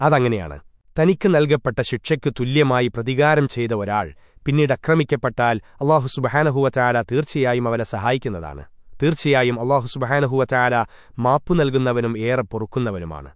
അതങ്ങനെയാണ്. തനിക്ക് നൽകപ്പെട്ട ശിക്ഷയ്ക്കു തുല്യമായി പ്രതികാരം ചെയ്ത ഒരാൾ പിന്നീട് അക്രമിക്കപ്പെട്ടാൽ അള്ളാഹു സുബഹാനഹുവറ്റാല തീർച്ചയായും അവരെ സഹായിക്കുന്നതാണ്. തീർച്ചയായും അള്ളാഹു സുബഹാനഹുവറ്റാല മാപ്പു നൽകുന്നവനും ഏറെ പൊറുക്കുന്നവനുമാണ്.